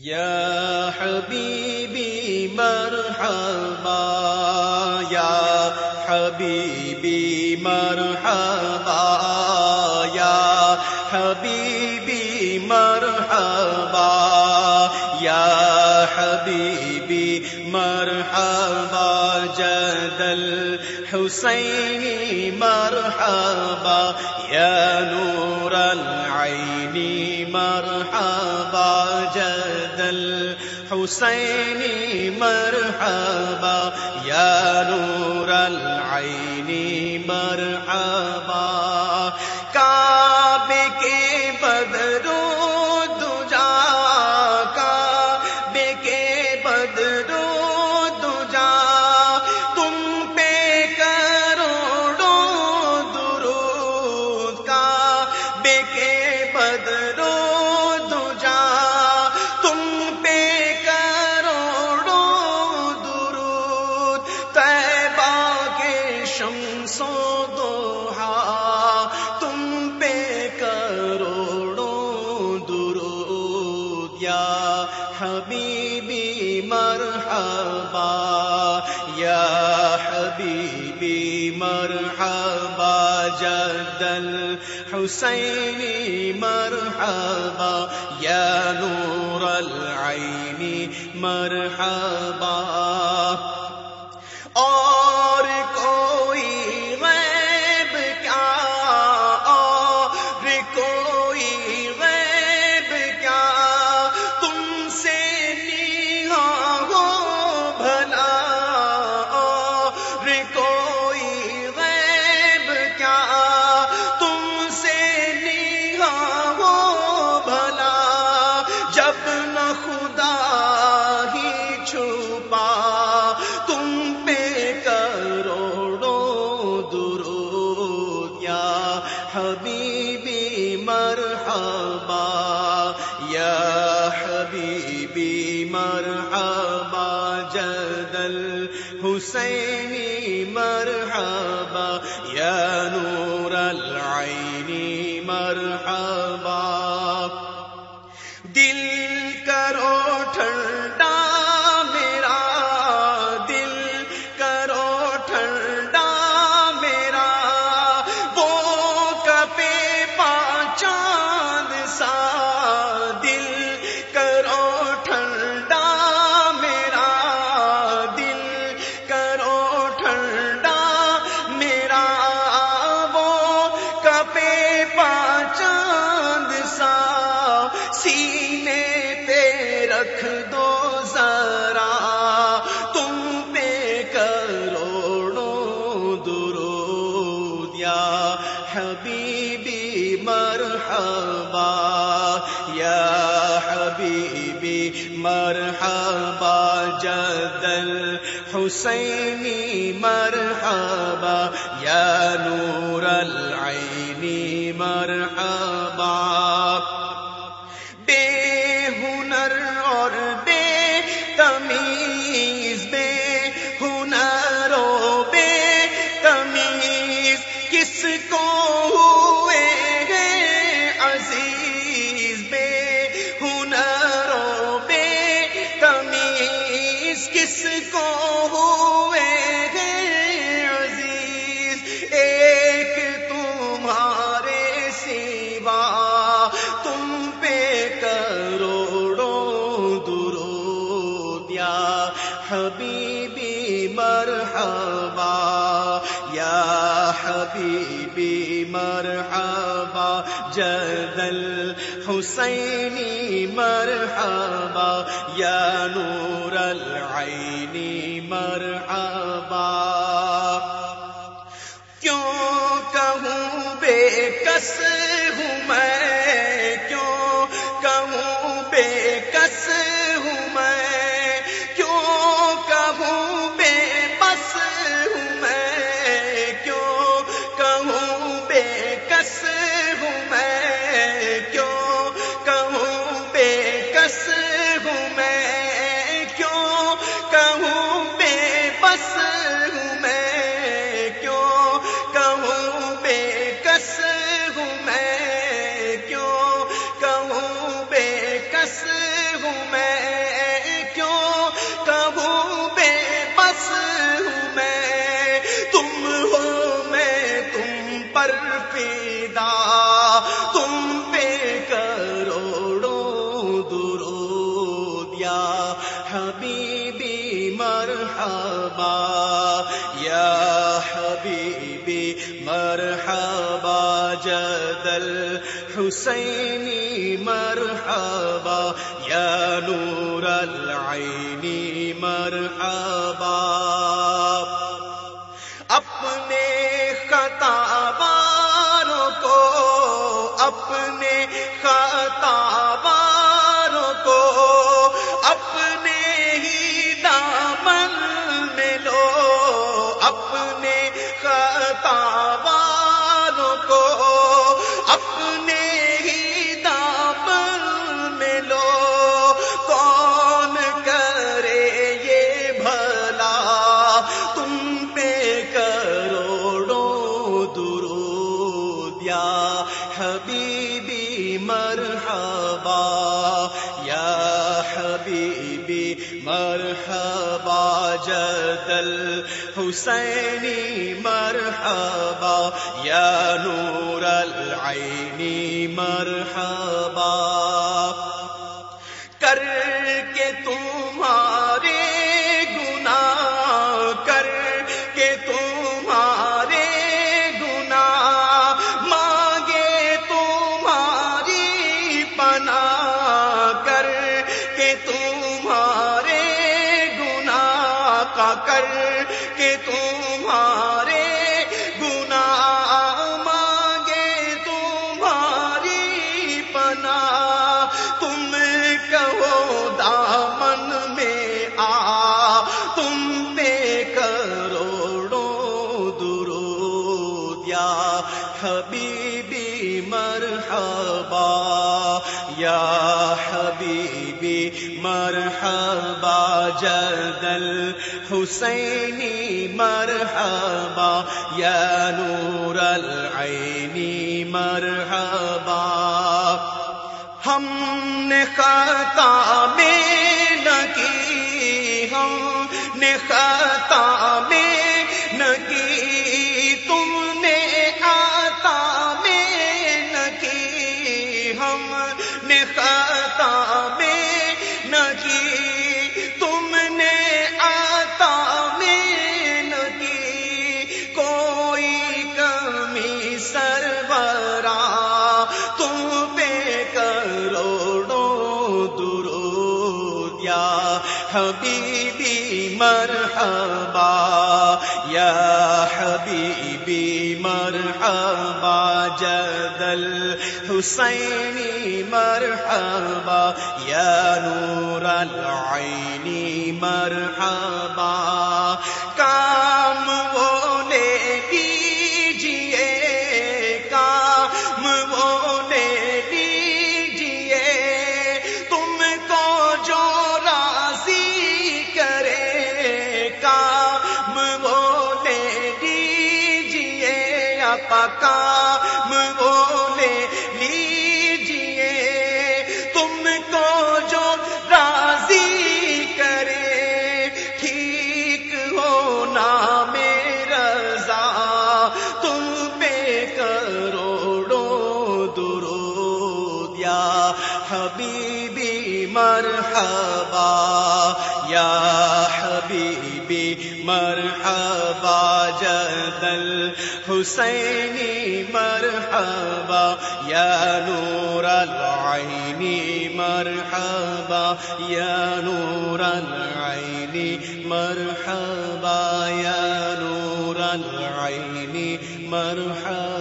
یا حبیبی مرحبا، یا حبیبی مرحبا، یا حبیبی مرحبا، یا حبیبی مرحبا جدل حسینی مرحبا، یا نور العین مرحبا، جد الحسینی مرحبا، یا نور العین مرحبا۔ کعبے کے بدرو دجا، کعبے کے بدرو دجا۔ تم پہ کروڑوں درود، کعبے کے بدرو یا حبیبی مرحبا یا حبیبی مرحبا جد الحسینی مرحبا یا نور العین مرحبا۔ اور حبیبی مرحبا یا حبیبی مرحبا جدل حسینی مرحبا یا نور العینی مرحبا۔ دل مرحبا، یا حبیبی مرحبا، جد الحسینی مرحبا، یا نور العین مرحبا۔ بے ہنر اور بے تمیز، بے ہنر و بے تمیز، کس کو جدل حسینی مرحبا یا نور العینی مرحبا۔ کیوں کہوں بے کس تم پہ کروڑوں درود یا حبیبی مرحبا، یا حبیبی مرحبا، جدل حسینی مرحبا، یا نور العینی مرحبا۔ حسینی مرحبا یا نور العینی مرحبا۔ کر کے تم جدل حسینی مرحبا، یا نور العینی مرحبا۔ ہم نے خطا میں نہ کی، ہم نے خطا حبیبی مرحبا یا حبیبی مرحبا جدل حسینی مرحبا یا نور العینی مرحبا کام وہ لے لیجیے تم کو جو راضی کرے، ٹھیک ہونا میرا رضا۔ تم پہ کروڑوں درود یا حبیبی مرحبا۔ یا حبیبی مرحبا۔ بدل حسینی مرحبا، یا نور العینی مرحبا، یا نور العینی مرحبا، یا نور العینی مرحبا۔